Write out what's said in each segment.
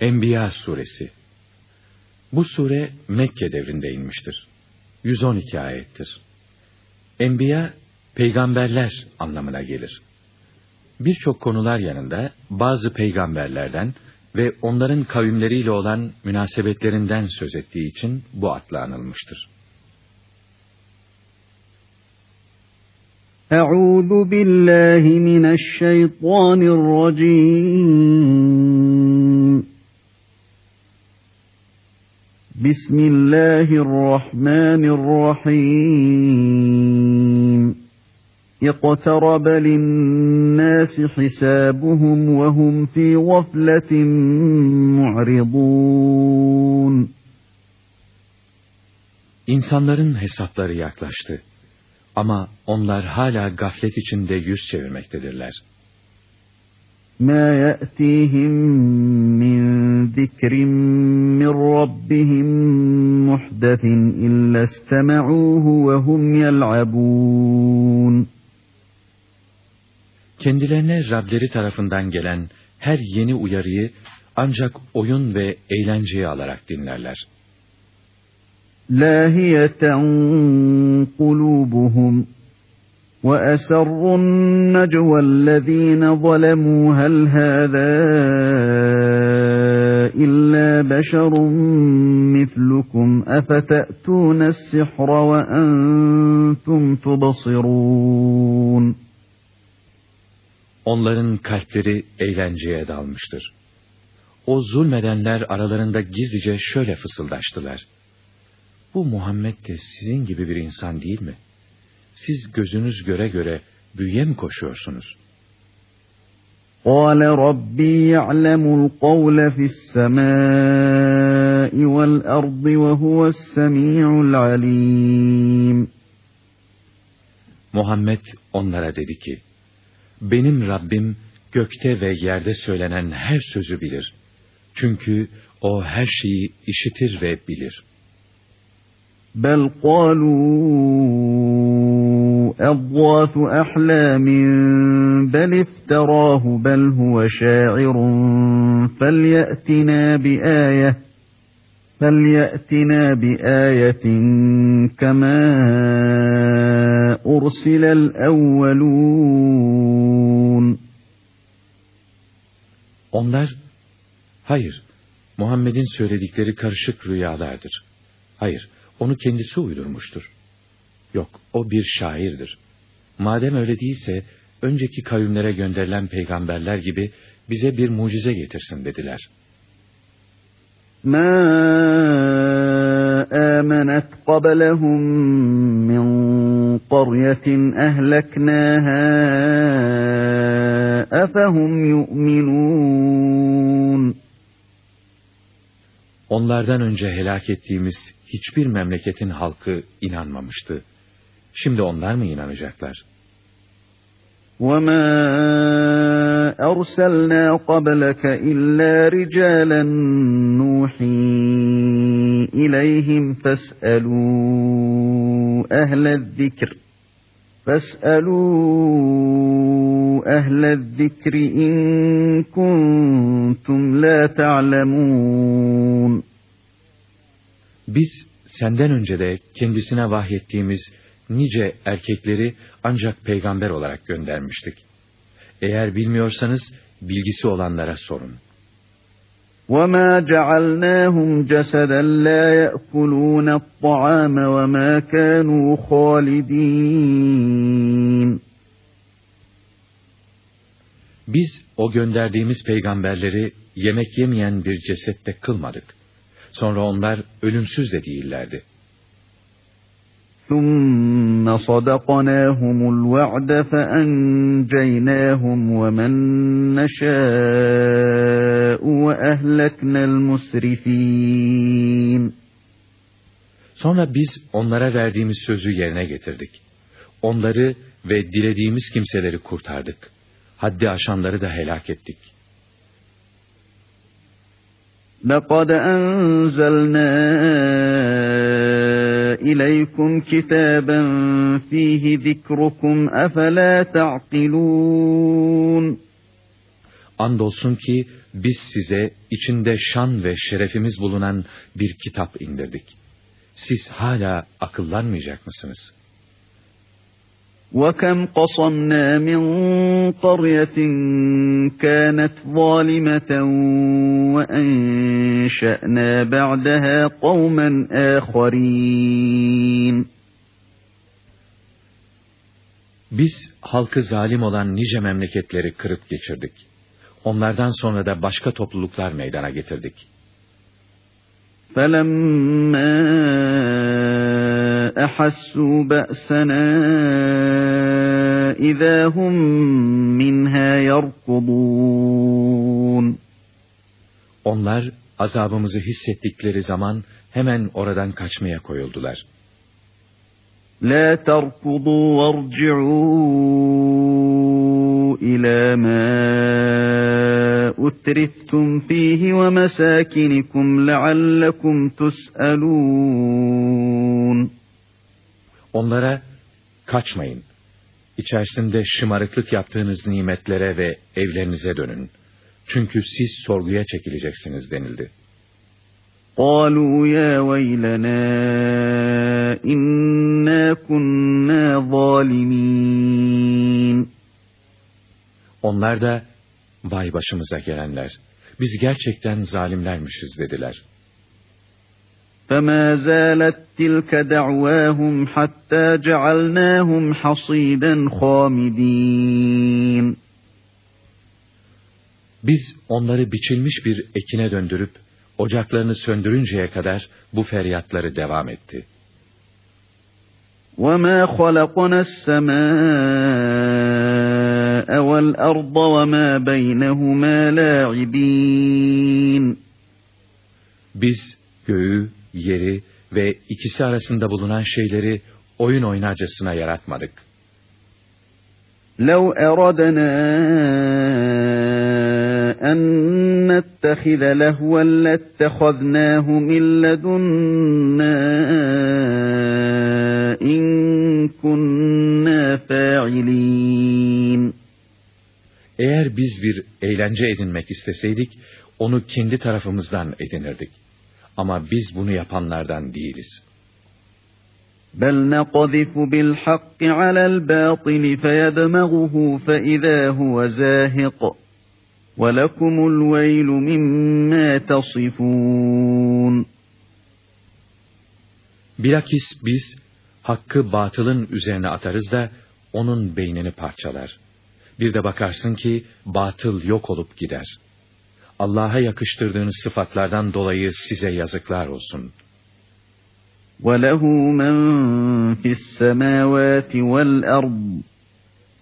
Enbiya suresi. Bu sure Mekke devrinde inmiştir. 112 ayettir. Enbiya peygamberler anlamına gelir. Birçok konular yanında bazı peygamberlerden ve onların kavimleriyle olan münasebetlerinden söz ettiği için bu adla anılmıştır. Euzu billahi mineşşeytanirracim. بسم الله الرحمن الرحيم اقترب للناس حسابهم وهم في غفلة معرضون İnsanların hesapları yaklaştı. Ama onlar hala gaflet içinde yüz çevirmektedirler. مَا يَأْتِيهِمْ مِنْ ذِكْرٍ مِّنْ رَبِّهِمْ مُحْدَثٍ إِلَّا اسْتَمَعُوهُ وَهُمْ يَلْعَبُونَ Kendilerine Rableri tarafından gelen her yeni uyarıyı ancak oyun ve eğlenceyi alarak dinlerler. لاهية قلوبهم وأسروا النجوى الذين ظلموا هل هذا إلا بشر مثلكم أفتأتون السحر وأنتم تبصرون Onların kalpleri eğlenceye dalmıştır. O zulmedenler aralarında gizlice şöyle fısıldaştılar. Bu Muhammed de sizin gibi bir insan değil mi? Siz gözünüz göre göre büyüye mi koşuyorsunuz? قال ربي يعلم القول في السماء والأرض وهو السميع العليم Muhammed onlara dedi ki, Benim Rabbim gökte ve yerde söylenen her sözü bilir. Çünkü o her şeyi işitir ve bilir.'' بل قالوا أضواث أحلام بل افتراه بل هو شاعر فليأتنا بآية فليأتنا بآية كما أرسل الأولون Onlar, hayır, Muhammed'in söyledikleri karışık rüyalardır. Hayır, onu kendisi uydurmuştur. Yok, o bir şairdir. Madem öyle değilse, önceki kavimlere gönderilen peygamberler gibi bize bir mucize getirsin dediler. مَا آمَنَتْ قَبْلَهُمْ مِنْ قَرْيَةٍ أَهْلَكْنَاهَا أَفَهُمْ يُؤْمِنُونَ Onlardan önce helak ettiğimiz hiçbir memleketin halkı inanmamıştı. Şimdi onlar mı inanacaklar? وَمَا أَرْسَلْنَا قَبْلَكَ إِلَّا رِجَالًا نُوحِي إِلَيْهِمْ فَاسْأَلُوا أَهْلَ الذِّكْرِ فَاسْأَلُوا أَهْلَ الذِّكْرِ إِن كُنتُمْ لَا تَعْلَمُونَ Biz senden önce de kendisine vahyettiğimiz nice erkekleri ancak peygamber olarak göndermiştik. Eğer bilmiyorsanız bilgisi olanlara sorun. وَمَا جَعَلْنَاهُمْ جَسَدًا لَا يَأْكُلُونَ الطَّعَامَ وَمَا كَانُوا خَالِدِينَ Biz o gönderdiğimiz peygamberleri yemek yemeyen bir cesette kılmadık. Sonra onlar ölümsüz de değillerdi. ثُمَّ صَدَقْنَاهُمُ الْوَعْدَ فَأَنْجَيْنَاهُمْ وَمَنْ نَشَاءُ وَأَهْلَكْنَا الْمُسْرِفِينَ Sonra biz onlara verdiğimiz sözü yerine getirdik. Onları ve dilediğimiz kimseleri kurtardık. Haddi aşanları da helak ettik. لَقَدْ أَنْزَلْنَا إِلَيْكُمْ كِتَابًا فِيهِ ذِكْرُكُمْ أَفَلَا تَعْقِلُونَ Andolsun ki biz size içinde şan ve şerefimiz bulunan bir kitap indirdik. Siz hala akıllanmayacak mısınız? وَكَمْ قَصَمْنَا مِنْ قَرْيَةٍ كَانَتْ ظَالِمَةً وَأَنْشَأْنَا بَعْدَهَا قَوْمًا آخَرِينَ Biz halkı zalim olan nice memleketleri kırıp geçirdik. Onlardan sonra da başka topluluklar meydana getirdik. فَلَمَّا أَحَسُّوا بَأْسَنَا إِذَا هُمْ مِنْهَا يَرْكُضُونَ Onlar azabımızı hissettikleri zaman hemen oradan kaçmaya koyuldular. لا تركضوا وارجعوا إلى ما أترفتم فيه ومساكنكم لعلكم تسألون Onlara kaçmayın. İçerisinde şımarıklık yaptığınız nimetlere ve evlerinize dönün. Çünkü siz sorguya çekileceksiniz denildi. قالوا يا ويلنا إنا كنا ظالمين Onlar da vay başımıza gelenler. Biz gerçekten zalimlermişiz dediler. فما زالت تلك دعواهم حتى جعلناهم حصيدا خامدين Biz onları biçilmiş bir ekine döndürüp ocaklarını söndürünceye kadar bu feryatları devam etti. وَمَا خَلَقْنَا السَّمَاءَ وَالْأَرْضَ وَمَا بَيْنَهُمَا لَاعِبِينَ Biz göğü, yeri ve ikisi arasında bulunan şeyleri oyun oynarcasına yaratmadık. لَوْ أَرَدْنَا أَن نَّتَّخِذَ لَهْوًا لَّاتَّخَذْنَاهُ مِن لَّدُنَّا إِن كُنَّا فَاعِلِينَ Eğer biz bir eğlence edinmek isteseydik, onu kendi tarafımızdan edinirdik. Ama biz bunu yapanlardan değiliz. بَلْ نَقْذِفُ بِالْحَقِّ عَلَى الْبَاطِلِ فَيَدْمَغُهُ فَإِذَا هُوَ زَاهِقٌ وَلَكُمُ الْوَيْلُ مِمَّا تَصِفُونَ Bilakis biz hakkı batılın üzerine atarız da onun beynini parçalar. Bir de bakarsın ki batıl yok olup gider. Allah'a yakıştırdığınız sıfatlardan dolayı size yazıklar olsun. وَلَهُ مَنْ فِي السَّمَاوَاتِ وَالْأَرْضِ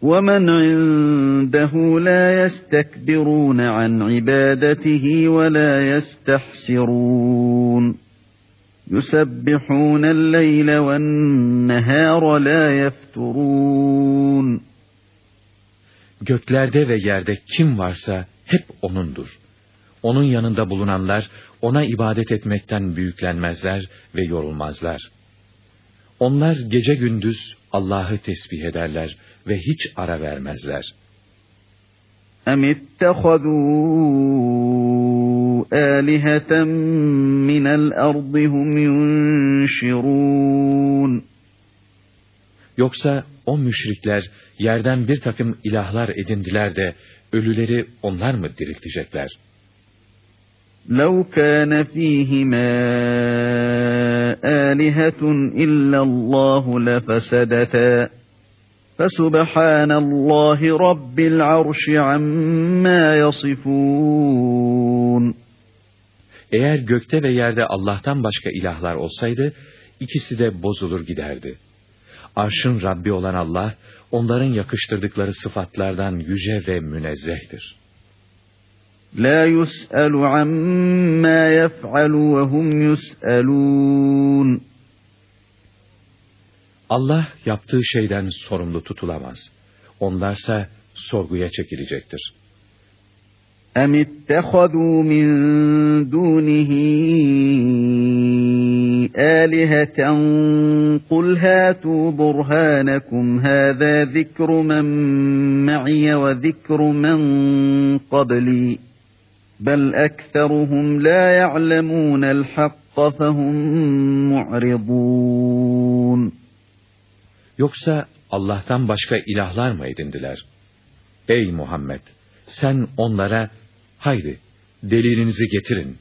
وَمَنْ عِنْدَهُ لَا يَسْتَكْبِرُونَ عَنْ عِبَادَتِهِ وَلَا يَسْتَحْسِرُونَ يُسَبِّحُونَ اللَّيْلَ وَالنَّهَارَ لَا يَفْتُرُونَ Göklerde ve yerde kim varsa hep O'nundur. Onun yanında bulunanlar O'na ibadet etmekten büyüklenmezler ve yorulmazlar. Onlar gece gündüz Allah'ı tesbih ederler ve hiç ara vermezler. أَمِ اتَّخَذُوا آلِهَةً مِّنَ الْأَرْضِ هُمْ يُنْشِرُونَ Yoksa o müşrikler yerden bir takım ilahlar edindiler de ölüleri onlar mı diriltecekler? لَوْ كَانَ فِيهِمَا آلِهَةٌ إِلَّا اللَّهُ لَفَسَدَتَا فَسُبْحَانَ اللّٰهِ رَبِّ الْعَرْشِ عَمَّا يَصِفُونَ Eğer gökte ve yerde Allah'tan başka ilahlar olsaydı, ikisi de bozulur giderdi. Arşın Rabbi olan Allah, onların yakıştırdıkları sıfatlardan yüce ve münezzehtir. لَا يُسْأَلُ عَمَّا يَفْعَلُ وَهُمْ يُسْأَلُونَ Allah yaptığı şeyden sorumlu tutulamaz. Onlarsa sorguya çekilecektir. أَمِ اتَّخَذُوا مِن دُونِهِ آلِهَةً قُلْ هَاتُوا بُرْهَانَكُمْ هَذَا ذِكْرُ مَن مَّعِيَ وَذِكْرُ مَن قَبْلِي بل أكثرهم لا يعلمون الحق فهم معرضون Yoksa Allah'tan başka ilahlar mı edindiler? Ey Muhammed! Sen onlara, haydi delilinizi getirin.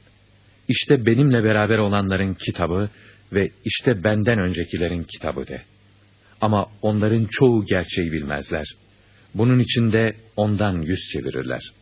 İşte benimle beraber olanların kitabı ve işte benden öncekilerin kitabı de. Ama onların çoğu gerçeği bilmezler. Bunun için de ondan yüz çevirirler.''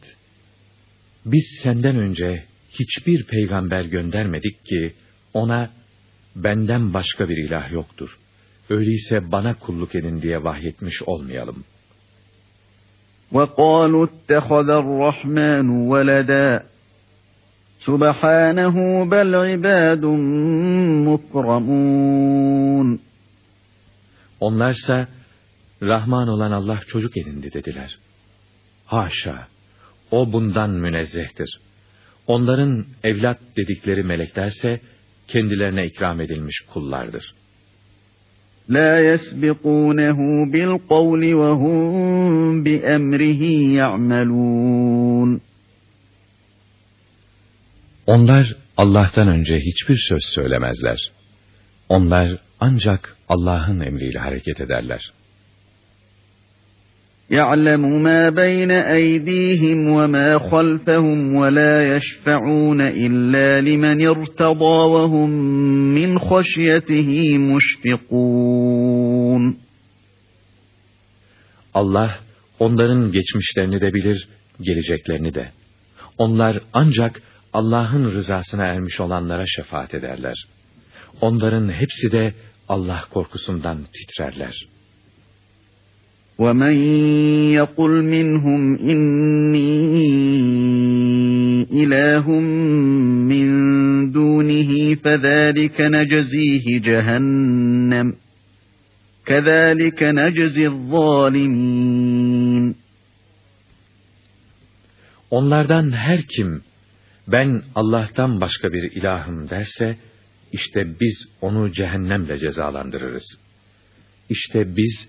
Biz senden önce hiçbir peygamber göndermedik ki ona benden başka bir ilah yoktur. Öyleyse bana kulluk edin diye vahyetmiş olmayalım. وَقَالُوا اتَّخَذَ الرَّحْمَنُ وَلَدًا سُبْحَانَهُ بَلْ عِبَادٌ مُكْرَمُونَ Onlarsa Rahman olan Allah çocuk edindi dediler. Haşa! O bundan münezzehtir. Onların evlat dedikleri meleklerse kendilerine ikram edilmiş kullardır. La yesbiqunehu bil kavli ve hum bi emrihi ya'melun. Onlar Allah'tan önce hiçbir söz söylemezler. Onlar ancak Allah'ın emriyle hareket ederler. يعلم ما بين أيديهم وما خلفهم ولا يشفعون إلا لمن ارتضى وهم من خشيته مشفقون Allah onların geçmişlerini de bilir, geleceklerini de. Onlar ancak Allah'ın rızasına ermiş olanlara şefaat ederler. Onların hepsi de Allah korkusundan titrerler.'' وَمَنْ يَقُلْ مِنْهُمْ إِنِّي إِلَٰهٌ مِّن دُونِهِ فَذَٰلِكَ نَجْزِيهِ جَهَنَّمَ كَذَٰلِكَ نَجْزِي الظَّالِمِينَ Onlardan her kim ben Allah'tan başka bir ilahım derse işte biz onu cehennemle cezalandırırız. İşte biz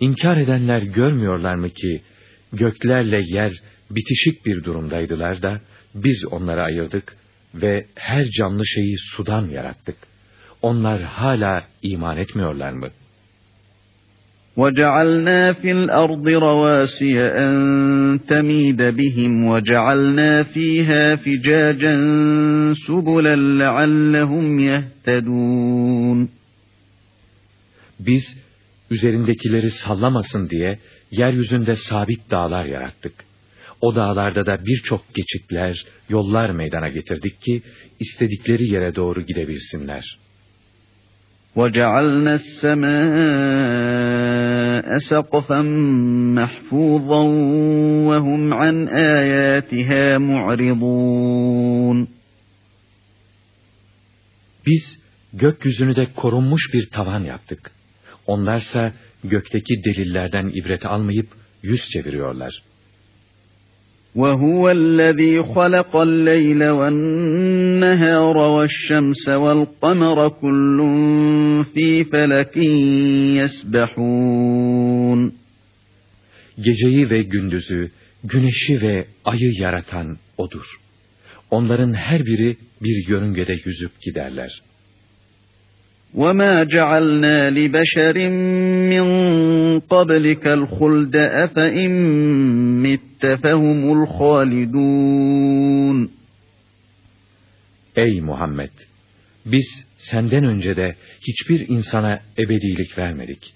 İnkar edenler görmüyorlar mı ki göklerle yer bitişik bir durumdaydılar da biz onları ayırdık ve her canlı şeyi sudan yarattık. Onlar hala iman etmiyorlar mı? وَجَعَلْنَا فِي الْأَرْضِ رَوَاسِيَ أَن تَمِيدَ بِهِمْ وَجَعَلْنَا فِيهَا فِجَاجًا سُبُلًا لَعَلَّهُمْ يَهْتَدُونَ Biz üzerindekileri sallamasın diye yeryüzünde sabit dağlar yarattık. O dağlarda da birçok geçitler, yollar meydana getirdik ki istedikleri yere doğru gidebilsinler. وَجَعَلْنَا السَّمَاءَ سَقْفًا مَحْفُوظًا وَهُمْ عَنْ آيَاتِهَا مُعْرِضُونَ Biz gökyüzünü de korunmuş bir tavan yaptık. Onlarsa gökteki delillerden ibret almayıp yüz çeviriyorlar. وَهُوَ الَّذ۪ي خَلَقَ اللَّيْلَ وَالنَّهَارَ وَالشَّمْسَ وَالْقَمَرَ كُلٌّ ف۪ي فَلَكٍ يَسْبَحُونَ Geceyi ve gündüzü, güneşi ve ayı yaratan O'dur. Onların her biri bir yörüngede yüzüp giderler.'' وَمَا جَعَلْنَا لِبَشَرٍ مِّن قَبْلِكَ الْخُلْدَ أَفَإِن مِّتَّ فَهُمُ الْخَالِدُونَ Ey Muhammed! Biz senden önce de hiçbir insana ebedilik vermedik.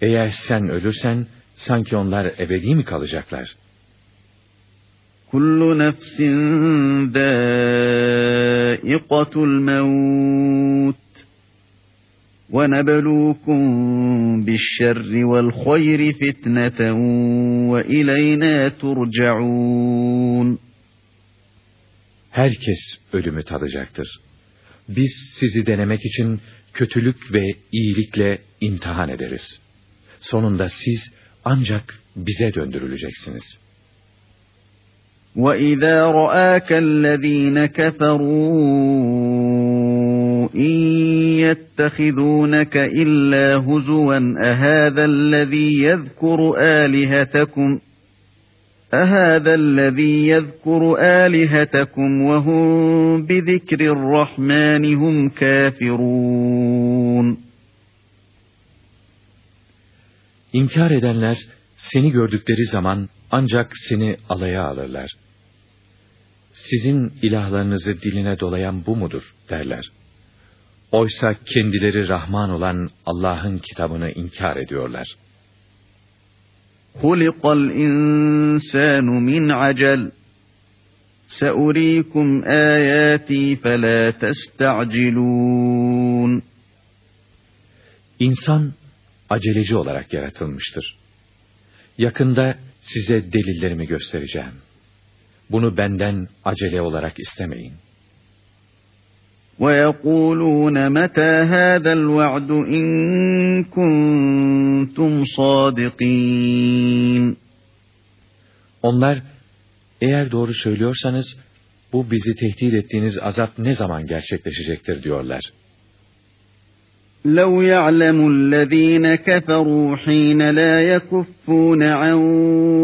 Eğer sen ölürsen, sanki onlar ebedi mi kalacaklar? Kullu nefsin dâikatul mevt. وَنَبَلُوكُمْ بِالشَّرِّ وَالْخَيْرِ فِتْنَةً وَإِلَيْنَا تُرْجَعُونَ Herkes ölümü tadacaktır. Biz sizi denemek için kötülük ve iyilikle imtihan ederiz. Sonunda siz ancak bize döndürüleceksiniz. وَإِذَا رَآكَ الَّذ۪ينَ كَفَرُوا اِنْ يَتَّخِذُونَكَ إِلَّا هُزُوًا أَهَذَا الَّذ۪ي يَذْكُرُ آلِهَتَكُمْ ۖ أهذا الذي يذكر آلهتكم وهم بذكر الرحمن هم كافرون İnkar edenler seni gördükleri zaman ancak seni alaya alırlar. Sizin ilahlarınızı diline dolayan bu mudur derler. Oysa kendileri Rahman olan Allah'ın kitabını inkar ediyorlar.'' خُلِقَ الْاِنْسَانُ مِنْ عَجَلٍ سَأُرِيكُمْ آيَاتِي فَلَا تَسْتَعْجِلُونَ İnsan aceleci olarak yaratılmıştır. Yakında size delillerimi göstereceğim. Bunu benden acele olarak istemeyin. وَيَقُولُونَ مَتَى هَذَا الْوَعْدُ اِنْ كُنْتُمْ صَادِقِينَ Onlar, eğer doğru söylüyorsanız, bu bizi tehdit ettiğiniz azap ne zaman gerçekleşecektir diyorlar. لو يعلم الذين كفروا حين لا يكفون عن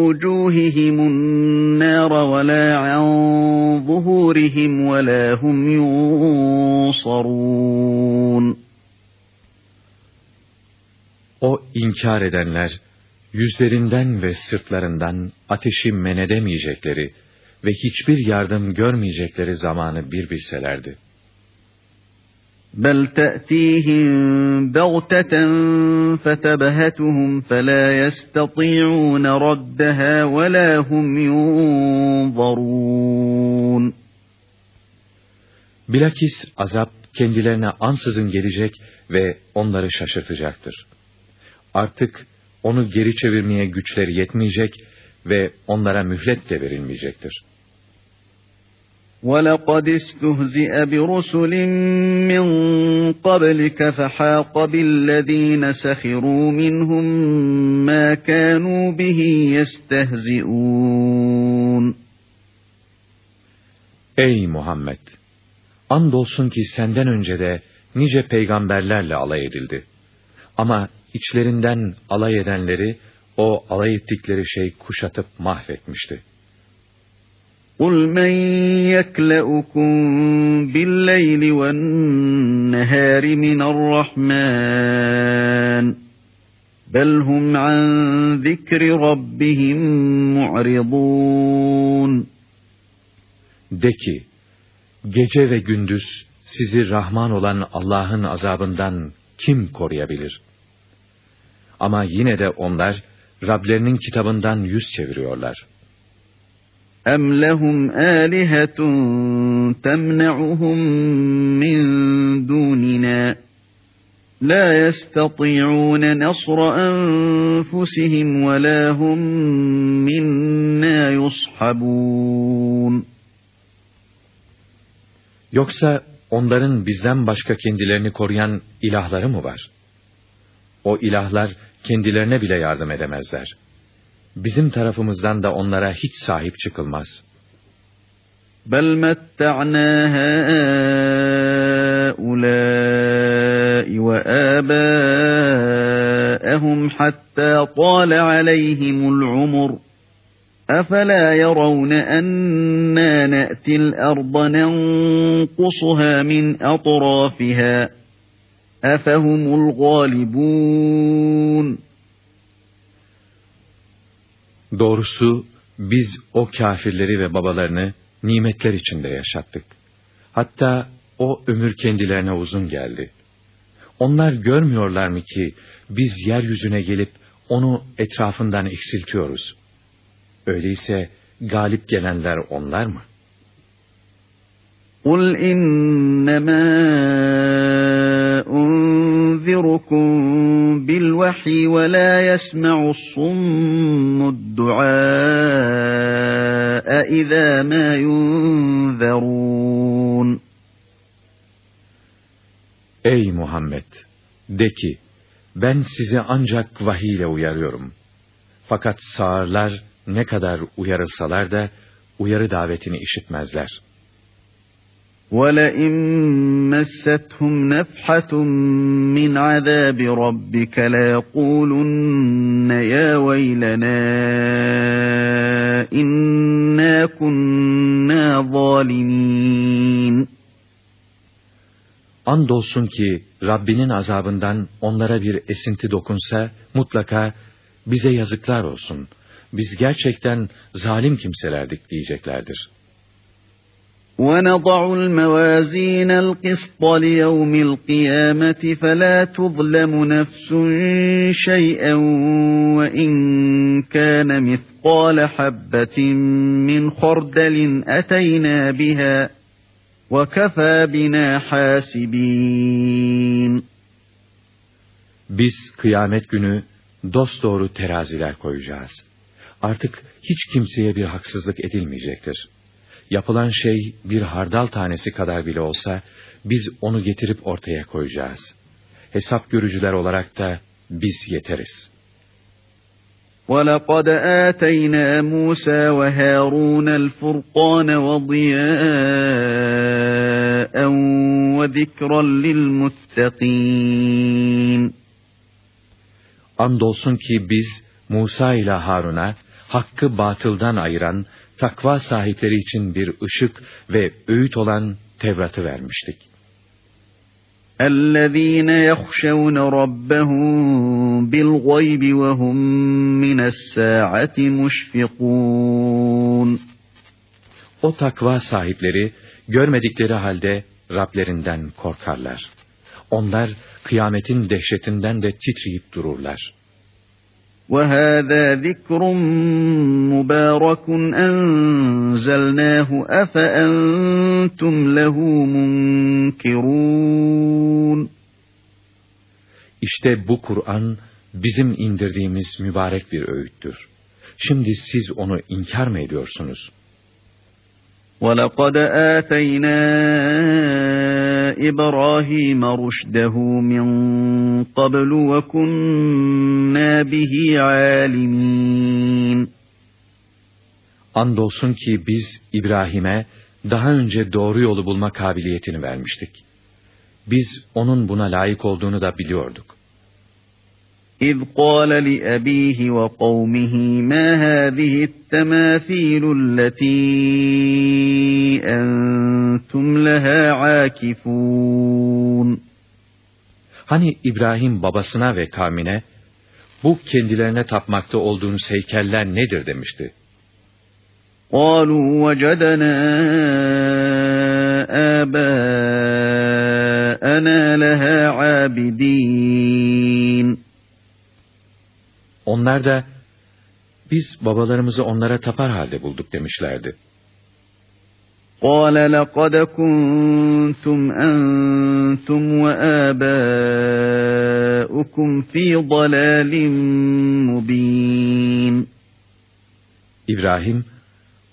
وجوههم النار ولا عن ظهورهم ولا هم ينصرون O inkar edenler, yüzlerinden ve sırtlarından ateşi men edemeyecekleri ve hiçbir yardım görmeyecekleri zamanı bir bilselerdi. بل تأتيهم بغتة فتبهتهم فلا يستطيعون ردها ولا هم ينظرون Bilakis azap kendilerine ansızın gelecek ve onları şaşırtacaktır. Artık onu geri çevirmeye güçleri yetmeyecek ve onlara mühlet de verilmeyecektir. وَلَقَدْ اسْتُهْزِئَ بِرُسُلٍ مِّن قَبْلِكَ فَحَاقَ بِالَّذ۪ينَ سَخِرُوا مِنْهُمْ مَا كَانُوا بِهِ يَسْتَهْزِئُونَ Ey Muhammed! Andolsun ki senden önce de nice peygamberlerle alay edildi. Ama içlerinden alay edenleri o alay ettikleri şey kuşatıp mahvetmişti. قُلْ مَنْ يَكْلَؤُكُمْ بِاللَّيْلِ وَالنَّهَارِ مِنَ الرَّحْمَنِ بَلْ هُمْ عَنْ ذِكْرِ رَبِّهِمْ مُعْرِضُونَ De ki, gece ve gündüz sizi Rahman olan Allah'ın azabından kim koruyabilir? Ama yine de onlar Rablerinin kitabından yüz çeviriyorlar.'' اَمْ لَهُمْ آلِهَةٌ تَمْنَعُهُمْ مِنْ دُونِنَا لَا يَسْتَطِيعُونَ نَصْرَ أَنْفُسِهِمْ وَلَا هُمْ مِنَّا يُصْحَبُونَ Yoksa onların bizden başka kendilerini koruyan ilahları mı var? O ilahlar kendilerine bile yardım edemezler.'' Bizim tarafımızdan da onlara hiç sahip çıkılmaz. بَلْ مَتَّعْنَا هَؤُلَاءِ وَآبَاءَهُمْ حَتَّى طَالَ عَلَيْهِمُ الْعُمُرُ أَفَلَا يَرَوْنَ أَنَّا نَأْتِي الْأَرْضَ نَنْقُصُهَا مِنْ أَطْرَافِهَا أَفَهُمُ الْغَالِبُونَ Doğrusu biz o kafirleri ve babalarını nimetler içinde yaşattık. Hatta o ömür kendilerine uzun geldi. Onlar görmüyorlar mı ki biz yeryüzüne gelip onu etrafından eksiltiyoruz. Öyleyse galip gelenler onlar mı? قُلْ اِنَّمَا أُنذِرُكُمْ بِالْوَحْيِ وَلَا يَسْمَعُ الصُّمُّ الدُّعَاءَ اِذَا مَا يُنذَرُونَ Ey Muhammed! De ki, ben sizi ancak vahiy ile uyarıyorum. Fakat sağırlar ne kadar uyarılsalar da uyarı davetini işitmezler. وَلَئِنْ مَسَّتْهُمْ نَفْحَةٌ مِّنْ عَذَابِ رَبِّكَ لَيَقُولُنَّ يَا وَيْلَنَا إِنَّا كُنَّا ظَالِمِينَ Andolsun ki Rabbinin azabından onlara bir esinti dokunsa mutlaka bize yazıklar olsun. Biz gerçekten zalim kimselerdik diyeceklerdir. وَنَضَعُ الْمَوَازِينَ الْقِسْطَ لِيَوْمِ الْقِيَامَةِ فَلَا تُظْلَمُ نَفْسٌ شَيْئًا وَإِنْ كَانَ مِثْقَالَ حَبَّةٍ مِّنْ خَرْدَلٍ أَتَيْنَا بِهَا وَكَفَى بِنَا حَاسِبِينَ Biz kıyamet günü dosdoğru teraziler koyacağız. Artık hiç kimseye bir haksızlık edilmeyecektir. Yapılan şey bir hardal tanesi kadar bile olsa, biz onu getirip ortaya koyacağız. Hesap görücüler olarak da biz yeteriz. وَلَقَدْ آتَيْنَا مُوسَى وَهَارُونَ الْفُرْقَانَ وَضِيَاءً وَذِكْرًا لِلْمُتَّقِينَ Andolsun ki biz Musa ile Harun'a hakkı batıldan ayıran takva sahipleri için bir ışık ve öğüt olan Tevrat'ı vermiştik. اَلَّذ۪ينَ يَخْشَوْنَ رَبَّهُمْ بِالْغَيْبِ وَهُمْ مِنَ السَّاعَةِ مُشْفِقُونَ O takva sahipleri görmedikleri halde Rablerinden korkarlar. Onlar kıyametin dehşetinden de titreyip dururlar. وَهَذَا ذِكْرٌ مُبَارَكٌ أَنْزَلْنَاهُ أَفَأَنْتُمْ لَهُ مُنْكِرُونَ İşte bu Kur'an bizim indirdiğimiz mübarek bir öğüttür. Şimdi siz onu inkar mı ediyorsunuz? وَلَقَدْ آتَيْنَا إِبْرَاهِيمَ رُشْدَهُ مِنْ قَبْلُ وَكُنَّا بِهِ عَالِمِينَ Andolsun ki biz İbrahim'e daha önce doğru yolu bulma kabiliyetini vermiştik. Biz onun buna layık olduğunu da biliyorduk. إذ قال لأبيه وقومه ما هذه التماثيل التي أنتم لها عاكفون Hani İbrahim babasına ve kavmine, bu kendilerine tapmakta olduğunuz heykeller nedir demişti. قالوا وجدنا آباءنا لها عابدين Onlar da, biz babalarımızı onlara tapar halde bulduk demişlerdi. قال لقد كنتم أنتم وآباؤكم في ضلال مبين İbrahim,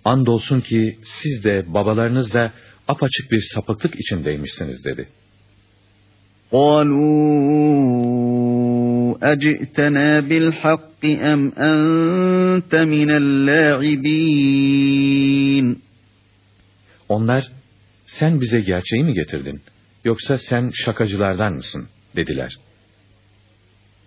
andolsun ki siz de babalarınız da apaçık bir sapıklık içindeymişsiniz dedi. قالوا أجئتنا بالحق أم أنت من اللاعبين Onlar, sen bize gerçeği mi getirdin, yoksa sen şakacılardan mısın, dediler.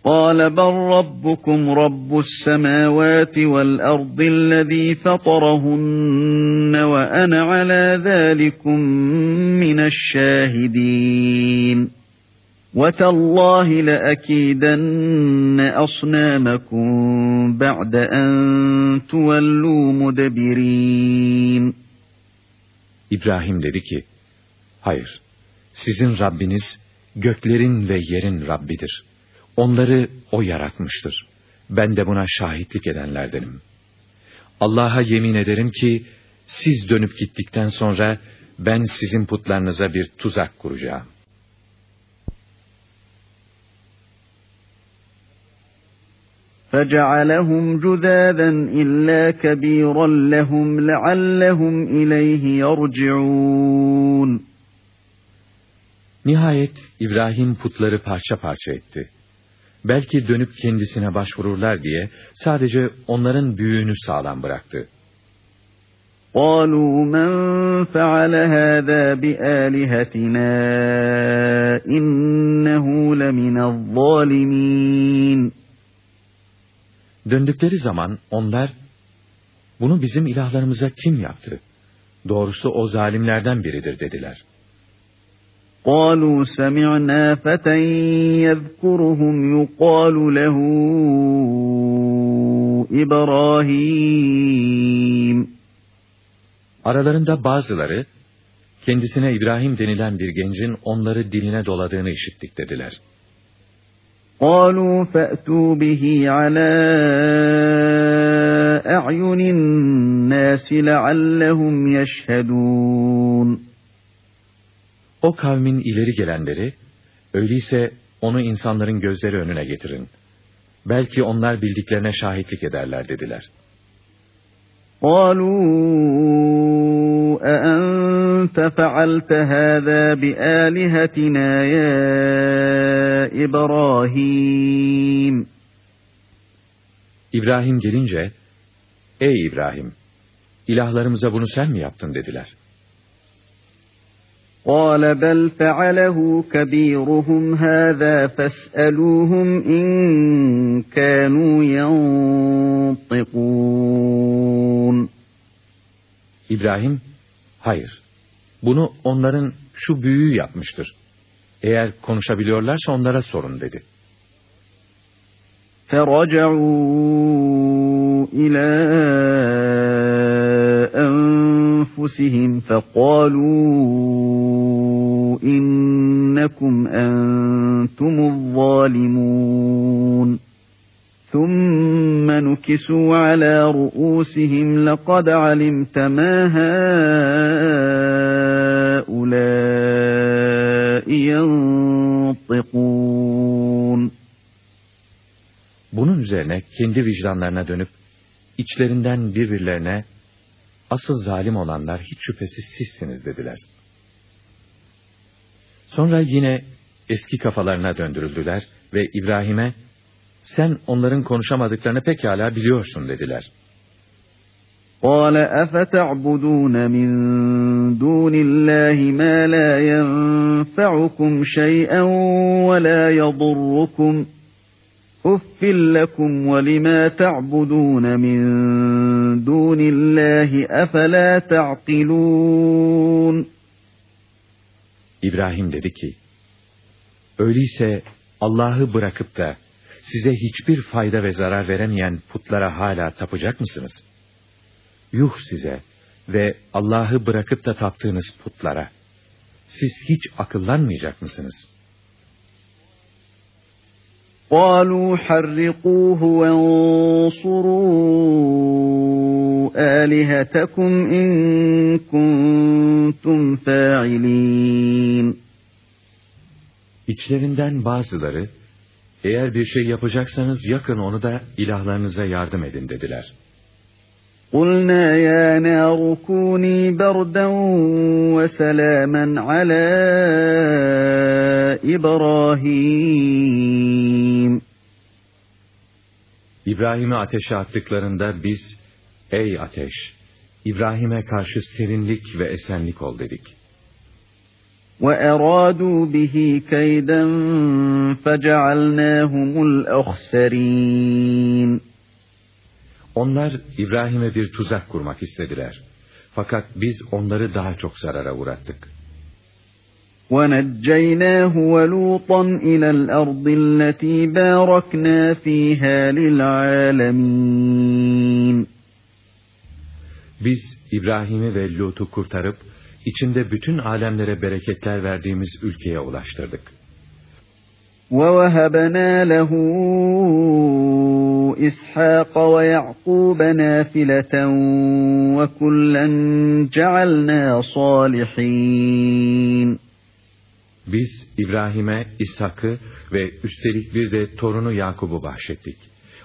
قال بل ربكم رب السماوات والأرض الذي فطرهن وأنا على ذلكم من الشاهدين وتالله لأكيدن أصنامكم بعد أن تولوا مدبرين İbrahim dedi ki, Hayır, sizin Rabbiniz göklerin ve yerin Rabbidir. Onları O yaratmıştır. Ben de buna şahitlik edenlerdenim. Allah'a yemin ederim ki, siz dönüp gittikten sonra, ben sizin putlarınıza bir tuzak kuracağım. فَجَعَلَهُمْ جُذَاذًا إِلَّا كَبِيرًا لَهُمْ لَعَلَّهُمْ إِلَيْهِ يَرْجِعُونَ Nihayet İbrahim putları parça parça etti. Belki dönüp kendisine başvururlar diye sadece onların büyüğünü sağlam bıraktı. قالوا من فعل هذا بآلهتنا إنه لمن الظالمين Döndükleri zaman onlar, bunu bizim ilahlarımıza kim yaptı? Doğrusu o zalimlerden biridir dediler. قالوا سمعنا فتى يذكرهم يقال له إبراهيم Aralarında bazıları, kendisine İbrahim denilen bir gencin onları diline doladığını işittik dediler. قالوا فأتوا به على أعين الناس لعلهم يشهدون O kavmin ileri gelenleri, öyleyse onu insanların gözleri önüne getirin. Belki onlar bildiklerine şahitlik ederler dediler. قالوا أأنت فعلت هذا بآلهتنا يا إبراهيم؟ İbrahim gelince, Ey İbrahim, ilahlarımıza bunu sen mi yaptın? dediler. قال بل فعله كبيرهم هذا فاسألوهم إن كانوا ينطقون. İbrahim, hayır, bunu onların şu büyüğü yapmıştır. Eğer konuşabiliyorlarsa onlara sorun dedi. فرجعوا إلى أنفسهم فقالوا إنكم أنتم ثم نكسوا على رؤوسهم لقد علمت ما هؤلاء ينطقون Bunun üzerine kendi vicdanlarına dönüp, içlerinden birbirlerine, asıl zalim olanlar hiç şüphesiz sizsiniz dediler. Sonra yine eski kafalarına döndürüldüler ve İbrahim'e, sen onların konuşamadıklarını pekala biliyorsun dediler. قال أفتعبدون من دون الله ما لا ينفعكم شيئا ولا يضركم أف لكم ولما تعبدون من دون الله أفلا تعقلون İbrahim dedi ki, öyleyse Allah'ı bırakıp da size hiçbir fayda ve zarar veremeyen putlara hala tapacak mısınız? Yuh size ve Allah'ı bırakıp da taptığınız putlara. Siz hiç akıllanmayacak mısınız? قالوا حرقوه وانصروا آلهتكم إن كنتم فاعلين İçlerinden bazıları, eğer bir şey yapacaksanız yakın onu da ilahlarınıza yardım edin dediler. قلنا يا نار كوني بردا وسلاما على إبراهيم İbrahim'i ateşe attıklarında biz, ey ateş, İbrahim'e karşı serinlik ve esenlik ol dedik. وأرادوا به كيدا فجعلناهم الأخسرين Onlar İbrahim'e bir tuzak kurmak istediler. Fakat biz onları daha çok zarara uğrattık. ونجيناه ولوطا إلى الأرض التي باركنا فيها للعالمين Biz İbrahim'i ve Lut'u kurtarıp içinde bütün alemlere bereketler verdiğimiz ülkeye ulaştırdık. وَوَهَبَنَا لَهُ إِسْحَاقَ وَيَعْقُوبَ نَافِلَةً وَكُلًّا جَعَلْنَا صَالِحِينَ Biz İbrahim'e İshak'ı ve üstelik bir de torunu Yakub'u bahşettik.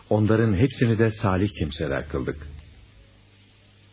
Onların hepsini de salih kimseler kıldık.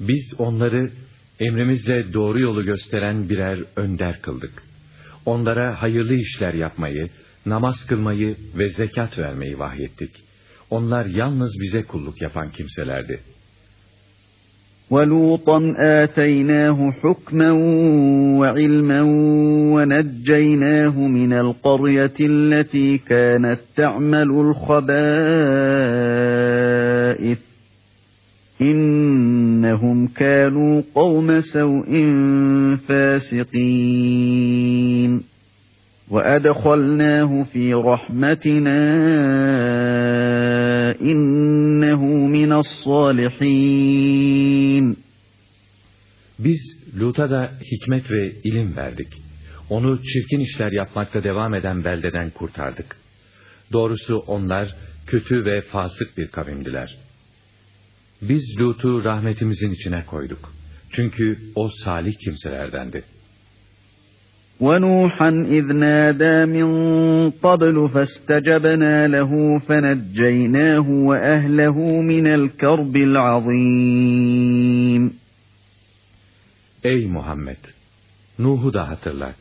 Biz onları emrimizle doğru yolu gösteren birer önder kıldık. Onlara hayırlı işler yapmayı, namaz kılmayı ve zekat vermeyi vahyettik. Onlar yalnız bize kulluk yapan kimselerdi. وَلُوطًا آتَيْنَاهُ حُكْمًا وَعِلْمًا وَنَجَّيْنَاهُ مِنَ الْقَرْيَةِ الَّتِي كَانَتْ تَعْمَلُ الْخَبَائِثَ İnnehum kânû kavme sev'in fâsikîn. وَأَدْخَلْنَاهُ فِي رَحْمَتِنَا إِنَّهُ مِنَ الصَّالِحِينَ Biz Lut'a da hikmet ve ilim verdik. Onu çirkin işler yapmakta devam eden beldeden kurtardık. Doğrusu onlar kötü ve fasık bir kavimdiler.'' Biz Lut'u rahmetimizin içine koyduk. Çünkü o salih kimselerdendi. وَنُوحًا إِذْ نَادَى مِنْ قَبْلُ فَاسْتَجَبْنَا لَهُ فَنَجَّيْنَاهُ وَأَهْلَهُ مِنَ الْكَرْبِ الْعَظِيمِ Ey Muhammed! Nuh'u da hatırla.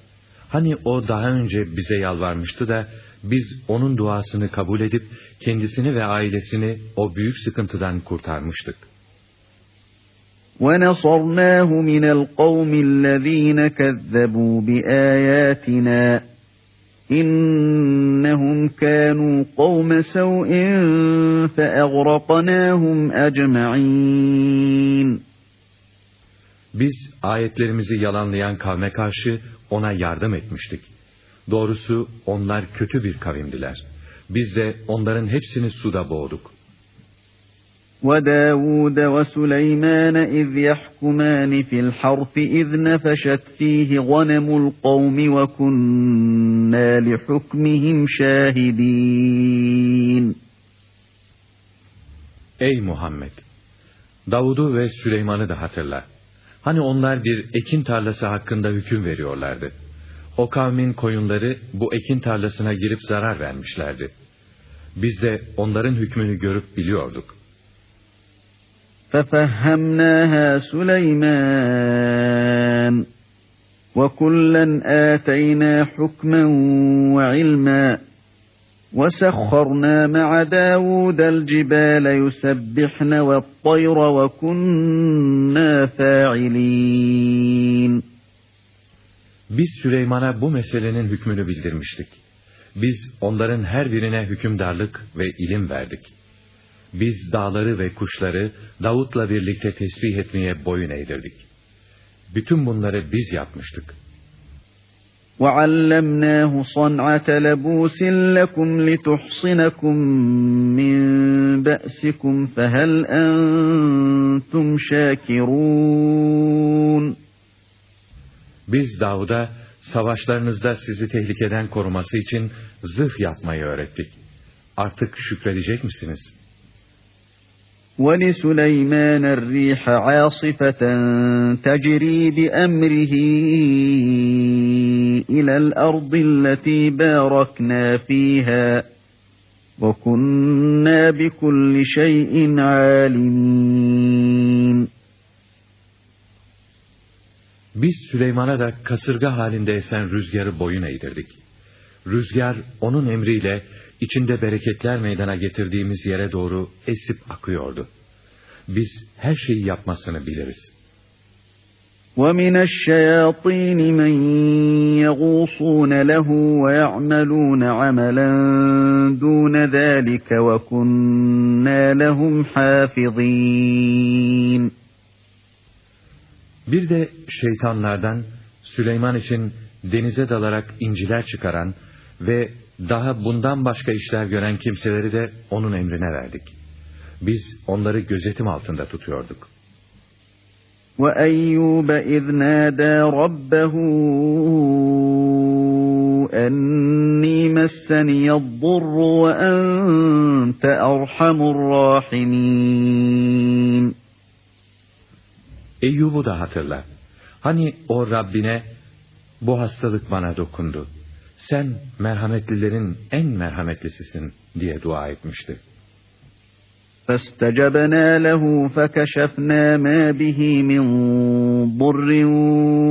Hani o daha önce bize yalvarmıştı da biz onun duasını kabul edip kendisini ve ailesini o büyük sıkıntıdan kurtarmıştık. وَنَصَرْنَاهُ مِنَ الْقَوْمِ الَّذ۪ينَ كَذَّبُوا بِآيَاتِنَا إِنَّهُمْ كَانُوا قَوْمَ سَوْءٍ فَأَغْرَقْنَاهُمْ أَجْمَعِينَ Biz ayetlerimizi yalanlayan kavme karşı ona yardım etmiştik. Doğrusu onlar kötü bir kavimdiler. Biz de onların hepsini suda boğduk. وَدَاوُودَ وَسُلَيْمَانَ اِذْ يَحْكُمَانِ فِي الْحَرْفِ اِذْ نَفَشَتْ ف۪يهِ غَنَمُ الْقَوْمِ وَكُنَّا لِحُكْمِهِمْ شَاهِد۪ينَ Ey Muhammed! Davud'u ve Süleyman'ı da hatırla. Hani onlar bir ekin tarlası hakkında hüküm veriyorlardı. O kavmin koyunları bu ekin tarlasına girip zarar vermişlerdi. Biz de onların hükmünü görüp biliyorduk. فَفَهَّمْنَاهَا سُلَيْمَانَ وَكُلًّا آتَيْنَا حُكْمًا وَعِلْمًا وَسَخَّرْنَا مَعَ دَاوُودَ الْجِبَالَ يُسَبِّحْنَ وَالطَّيْرَ وَكُنَّا فَاعِلِينَ Biz Süleyman'a bu meselenin hükmünü bildirmiştik. Biz onların her birine hükümdarlık ve ilim verdik. Biz dağları ve kuşları Davut'la birlikte tesbih etmeye boyun eğdirdik. Bütün bunları biz yapmıştık. وَعَلَّمْنَاهُ صَنْعَةَ لَبُوسٍ لَكُمْ لِتُحْصِنَكُمْ مِنْ بَأْسِكُمْ فَهَلْ أَنْتُمْ شَاكِرُونَ Biz Davud'a savaşlarınızda sizi tehlikeden koruması için zırh yapmayı öğrettik. Artık şükredecek misiniz? وَلِسُلَيْمَانَ الرِّيحَ عَاصِفَةً تَجْرِي بِأَمْرِهِ إِلَى الْأَرْضِ الَّتِي بَارَكْنَا فِيهَا وَكُنَّا بِكُلِّ شَيْءٍ عَالِمِينَ Biz Süleyman'a da kasırga halinde esen rüzgarı boyun eğdirdik. Rüzgar onun emriyle içinde bereketler meydana getirdiğimiz yere doğru esip akıyordu. Biz her şeyi yapmasını biliriz. وَمِنَ الشَّيَاطِينِ مَنْ يَغُوصُونَ لَهُ وَيَعْمَلُونَ عَمَلًا دُونَ ذَٰلِكَ وَكُنَّا لَهُمْ حَافِظِينَ Bir de şeytanlardan Süleyman için denize dalarak inciler çıkaran ve daha bundan başka işler gören kimseleri de onun emrine verdik. Biz onları gözetim altında tutuyorduk. وَأَيُّوبَ اِذْ نَادَى رَبَّهُ أَنِّي مَسَّنِيَ الضُّرُّ وَأَنْتَ أَرْحَمُ الرَّاحِمِينَ Eyyub'u da hatırla. Hani o Rabbine bu hastalık bana dokundu. Sen merhametlilerin en merhametlisisin diye dua etmişti. فاستجبنا له فكشفنا ما به من ضر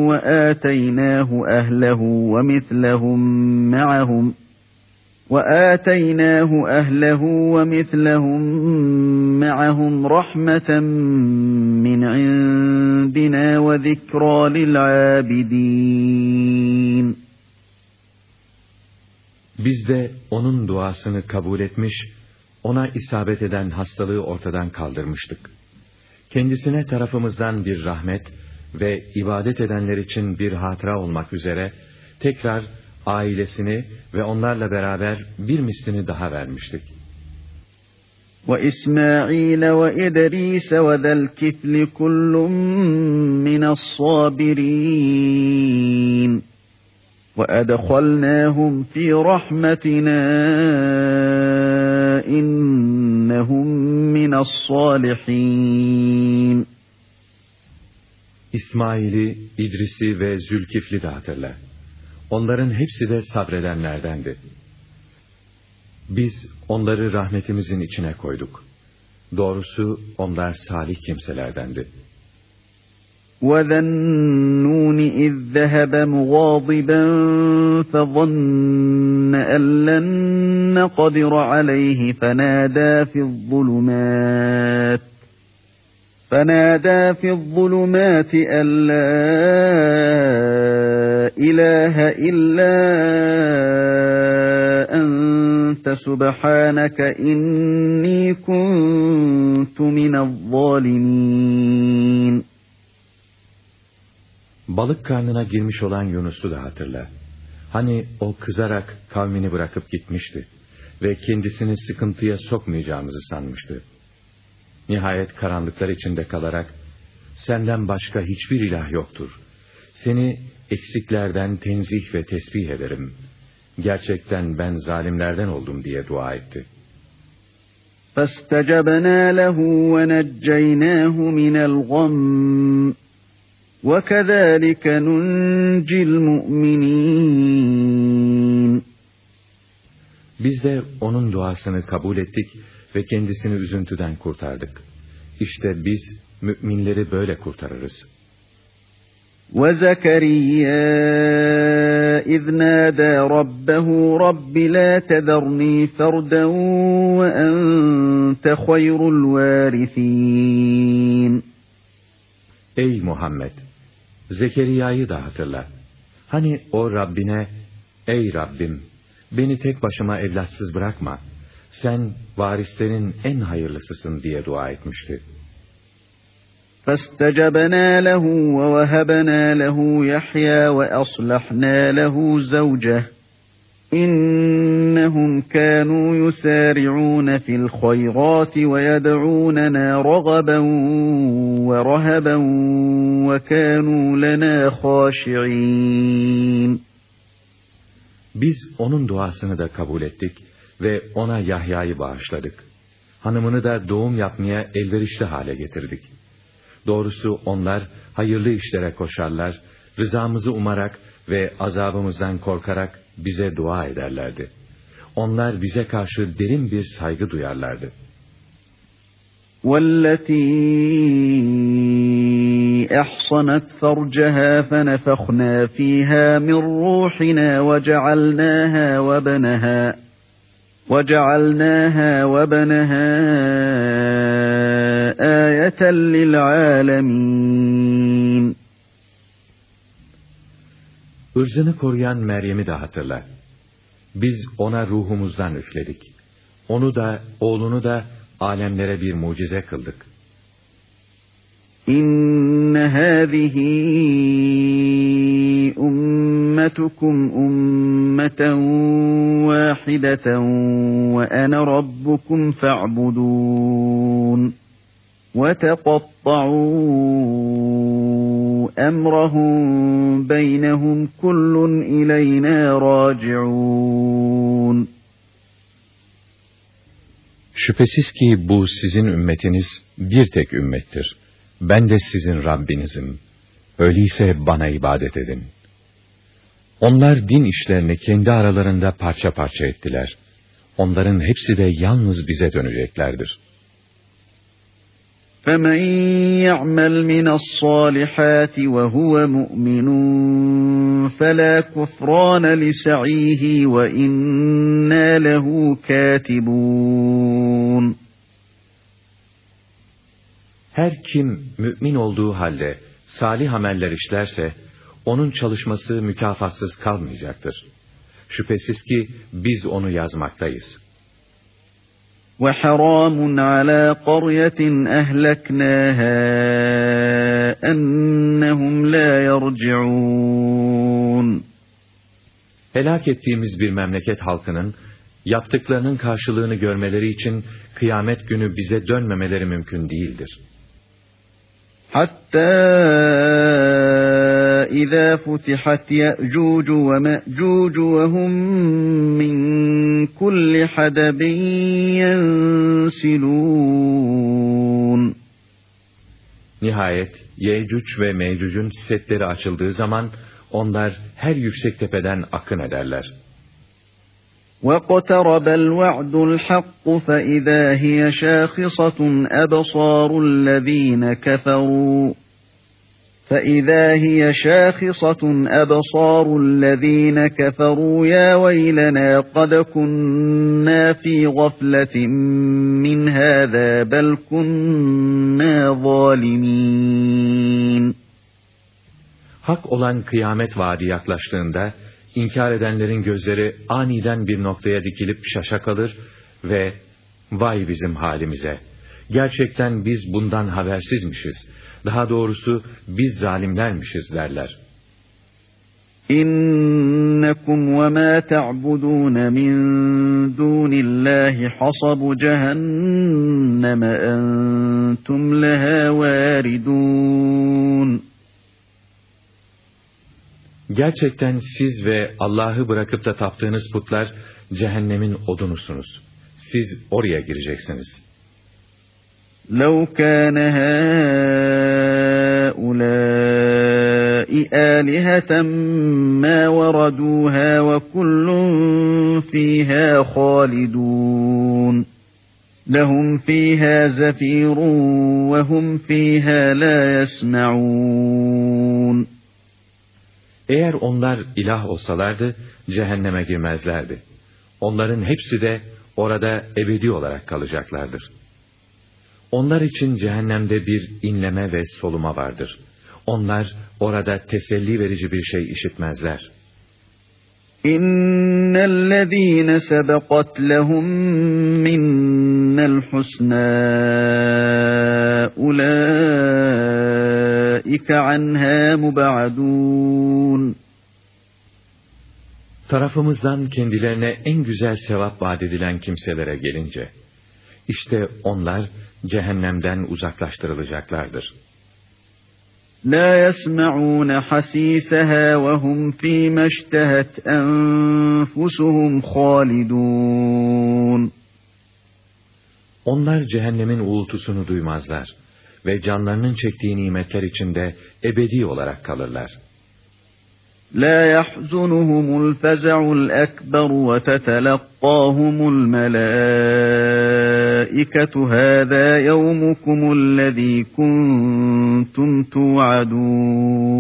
وآتيناه أهله ومثلهم معهم وآتيناه أهله ومثلهم معهم رحمة من عندنا وذكرى للعابدين Biz de onun duasını kabul etmiş, ona isabet eden hastalığı ortadan kaldırmıştık. Kendisine tarafımızdan bir rahmet ve ibadet edenler için bir hatıra olmak üzere tekrar ailesini ve onlarla beraber bir mislini daha vermiştik. وَإِسْمَاعِيلَ وَإِدْرِيسَ وَذَا الْكِفْلِ كُلٌّ مِّنَ الصَّابِرِينَ وَأَدْخَلْنَاهُمْ فِي رَحْمَتِنَا إِنَّهُمْ مِنَ الصَّالِحِينَ İsmail'i, İdris'i ve Zülkifli de hatırla. Onların hepsi de sabredenlerdendi. Biz onları rahmetimizin içine koyduk. Doğrusu onlar salih kimselerdendi. وَذَا النُّونِ إِذْ ذَهَبَ مُغَاضِبًا فَظَنَّ أَن لَّن نَّقْدِرَ عَلَيْهِ فَنَادَىٰ فِي الظُّلُمَاتِ فَنَادَىٰ فِي الظُّلُمَاتِ أَن لَّا ilahe illa ente subhaneke inni kuntu minezzalimin. Balık karnına girmiş olan Yunus'u da hatırla. Hani o kızarak kavmini bırakıp gitmişti ve kendisini sıkıntıya sokmayacağımızı sanmıştı. Nihayet karanlıklar içinde kalarak, senden başka hiçbir ilah yoktur.'' Seni eksiklerden tenzih ve tesbih ederim. Gerçekten ben zalimlerden oldum diye dua etti. فَاسْتَجَبْنَا لَهُ وَنَجَّيْنَاهُ مِنَ الْغَمِّ وَكَذَٰلِكَ نُنْجِ الْمُؤْمِنِينَ Biz de onun duasını kabul ettik ve kendisini üzüntüden kurtardık. İşte biz müminleri böyle kurtarırız. وَزَكَرِيَّا إِذْ نَادَى رَبَّهُ رَبِّ لَا تَذَرْنِي فَرْدًا وَأَنْتَ خَيْرُ الْوَارِثِينَ Ey Muhammed! Zekeriya'yı da hatırla. Hani o Rabbine, ey Rabbim, beni tek başıma evlatsız bırakma, sen varislerin en hayırlısısın diye dua etmişti. فَاسْتَجَبْنَا لَهُ وَوَهَبْنَا لَهُ يَحْيَى وَأَصْلَحْنَا لَهُ زَوْجَهُ إِنَّهُمْ كَانُوا يُسَارِعُونَ فِي الْخَيْرَاتِ وَيَدْعُونَنَا رَغَبًا وَرَهَبًا وَكَانُوا لَنَا خَاشِعِينَ Biz onun duasını da kabul ettik ve ona Yahya'yı bağışladık. Hanımını da doğum yapmaya elverişli hale getirdik. Doğrusu onlar hayırlı işlere koşarlar, rızamızı umarak ve azabımızdan korkarak bize dua ederlerdi. Onlar bize karşı derin bir saygı duyarlardı. وَالَّتِي أَحْصَنَتْ فَرْجَهَا فَنَفَخْنَا فِيهَا مِنْ رُوحِنَا وَجَعَلْنَاهَا وَبَنَهَا وَجَعَلْنَاهَا وَبَنَهَا آيَةً لِلْعَالَمِينَ Irzını koruyan Meryem'i de hatırla. Biz ona ruhumuzdan üfledik. Onu da, oğlunu da alemlere bir mucize kıldık. İnne hâzihi ummetukum ummeten vâhideten ve ene rabbukum fa'budûn. وَتَقَطَّعُوا أَمْرَهُمْ بَيْنَهُمْ كُلٌّ إِلَيْنَا رَاجِعُونَ Şüphesiz ki bu sizin ümmetiniz bir tek ümmettir. Ben de sizin Rabbinizim. Öyleyse bana ibadet edin. Onlar din işlerini kendi aralarında parça parça ettiler. Onların hepsi de yalnız bize döneceklerdir.'' فَمَنْ يَعْمَلْ مِنَ الصَّالِحَاتِ وَهُوَ مُؤْمِنٌ فَلَا كُفْرَانَ لِسَعِيهِ وَإِنَّا لَهُ كَاتِبُونَ Her kim mümin olduğu halde salih ameller işlerse, onun çalışması mükafatsız kalmayacaktır. Şüphesiz ki biz onu yazmaktayız.'' وحرام على قرية أهلكناها أنهم لا يرجعون Helak ettiğimiz bir memleket halkının yaptıklarının karşılığını görmeleri için kıyamet günü bize dönmemeleri mümkün değildir. Hatta وَإِذَا فُتِحَتْ يَأْجُوجُ وَمَأْجُوجُ وَهُمْ مِنْ كُلِّ حَدَبٍ يَنْسِلُونَ Nihayet Yecüc ve Mecüc'ün setleri açıldığı zaman onlar her yüksek tepeden akın ederler. وَاقْتَرَبَ الْوَعْدُ الْحَقُّ فَإِذَا هِيَ شَاخِصَةٌ أَبْصَارُ الَّذ۪ينَ كَفَرُوا فَإِذَا هِيَ شَاخِصَةٌ أَبْصَارُ الَّذ۪ينَ كَفَرُوا يَا وَيْلَنَا قَدْ كُنَّا ف۪ي غَفْلَةٍ مِّنْ هَذَا بَلْ كُنَّا ظَالِمِينَ Hak olan kıyamet vaadi yaklaştığında, inkar edenlerin gözleri aniden bir noktaya dikilip şaşa kalır ve vay bizim halimize, gerçekten biz bundan habersizmişiz.'' Daha doğrusu biz zalimlermişiz derler. İnnekum ve ma ta'budun min dunillahi hasabu cehenneme entum leha varidun. Gerçekten siz ve Allah'ı bırakıp da taptığınız putlar cehennemin odunusunuz. Siz oraya gireceksiniz.'' لو كان هؤلاء آلهة ما وردوها وكل فيها خالدون لهم فيها زفير وهم فيها لا يسمعون Eğer onlar ilah olsalardı cehenneme girmezlerdi. Onların hepsi de orada ebedi olarak kalacaklardır. Onlar için cehennemde bir inleme ve soluma vardır. Onlar orada teselli verici bir şey işitmezler. İnnellezîne sebekat lehum minnel husnâ ulâike anhâ mubadûn. Tarafımızdan kendilerine en güzel sevap vaat edilen kimselere gelince, işte onlar cehennemden uzaklaştırılacaklardır. La yesma'un hasisaha ve hum fi meştehet enfusuhum halidun. Onlar cehennemin uğultusunu duymazlar ve canlarının çektiği nimetler içinde ebedi olarak kalırlar. لا يحزنهم الفزع الأكبر وتتلقاهم الملائكة هذا يومكم الذي كنتم توعدون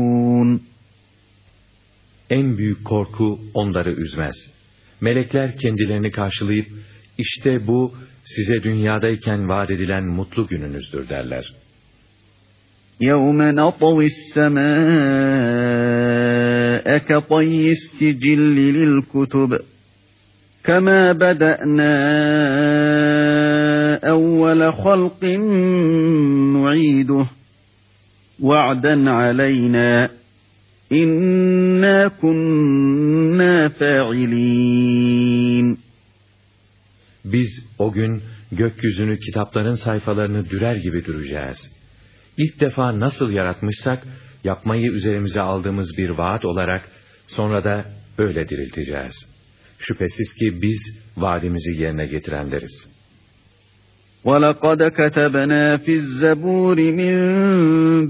En büyük korku onları üzmez. Melekler kendilerini karşılayıp, işte bu size dünyadayken vaat edilen mutlu gününüzdür derler. يَوْمَ نَطَوِ السَّمَاءِ كطي السجل للكتب كما بدأنا أول خلق نعيده وعدا علينا İnna kunna fa'ilin. Biz o gün gökyüzünü kitapların sayfalarını dürer gibi duracağız. İlk defa nasıl yaratmışsak, yapmayı üzerimize aldığımız bir vaat olarak, sonra da öyle dirilteceğiz. Şüphesiz ki biz vaadimizi yerine getirenleriz.'' وَلَقَدْ كَتَبْنَا فِي الزَّبُورِ مِنْ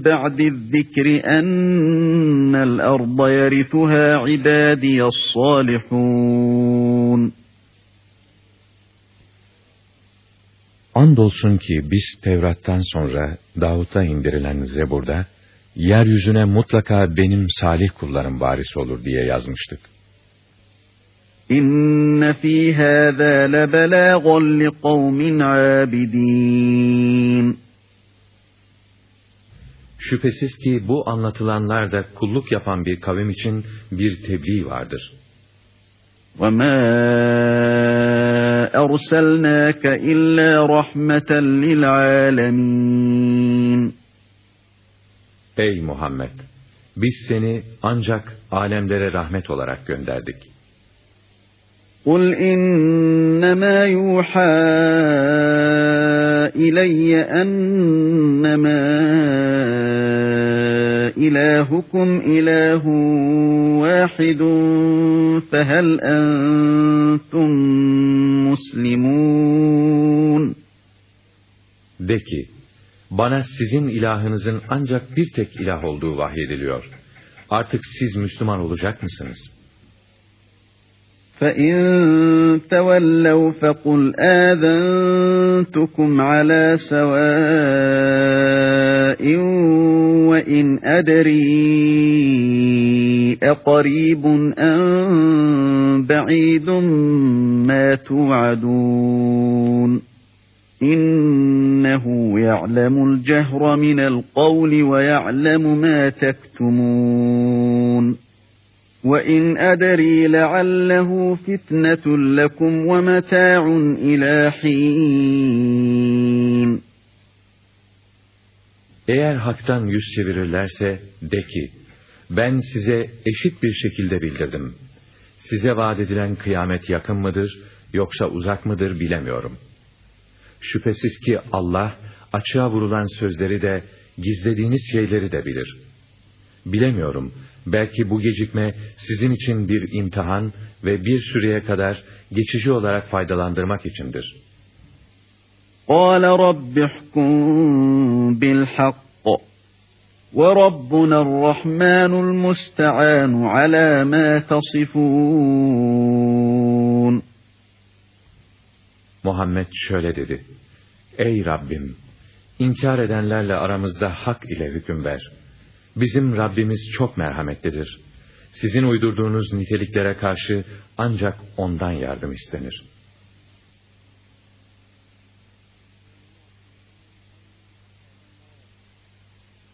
بَعْدِ الذِّكْرِ أَنَّ الْأَرْضَ يَرِثُهَا عِبَادِيَ الصَّالِحُونَ Andolsun ki biz Tevrat'tan sonra Davut'a indirilen Zebur'da, yeryüzüne mutlaka benim salih kullarım varis olur diye yazmıştık. İnne fî hâzâ lebelâgan li kavmin âbidîn. Şüphesiz ki bu anlatılanlarda kulluk yapan bir kavim için bir tebliğ vardır. وَمَا أَرْسَلْنَاكَ إِلَّا رَحْمَةً لِلْعَالَمِينَ Ey Muhammed! Biz seni ancak alemlere rahmet olarak gönderdik. قل إنما يوحى إلي أنما إلهكم إله واحد فهل أنتم مسلمون De ki, bana sizin ilahınızın ancak bir tek ilah olduğu vahyediliyor. Artık siz Müslüman olacak mısınız?' فَاِنْ تَوَلَّوْا فَقُلْ آذَنْتُكُمْ عَلَى سَوَاءٍ وَاِنْ أَدْرِي أَقَرِيبٌ أَمْ بَعِيدٌ مَا تُوعَدُونَ إِنَّهُ يَعْلَمُ الْجَهْرَ مِنَ الْقَوْلِ وَيَعْلَمُ مَا تَكْتُمُونَ وَاِنْ اَدَرِي لَعَلَّهُ فِتْنَةٌ لَكُمْ وَمَتَاعٌ اِلَى حِينٍ Eğer haktan yüz çevirirlerse de ki, ben size eşit bir şekilde bildirdim. Size vaat edilen kıyamet yakın mıdır, yoksa uzak mıdır bilemiyorum. Şüphesiz ki Allah, açığa vurulan sözleri de, gizlediğiniz şeyleri de bilir. Bilemiyorum, Belki bu gecikme sizin için bir imtihan ve bir süreye kadar geçici olarak faydalandırmak içindir. قَالَ رَبِّ احْكُمْ بِالْحَقِّ وَرَبُّنَا الرَّحْمَنُ الْمُسْتَعَانُ عَلَى مَا تَصِفُونَ Muhammed şöyle dedi. Ey Rabbim! İnkar edenlerle aramızda hak ile hüküm ver.'' Bizim Rabbimiz çok merhametlidir. Sizin uydurduğunuz niteliklere karşı ancak ondan yardım istenir.''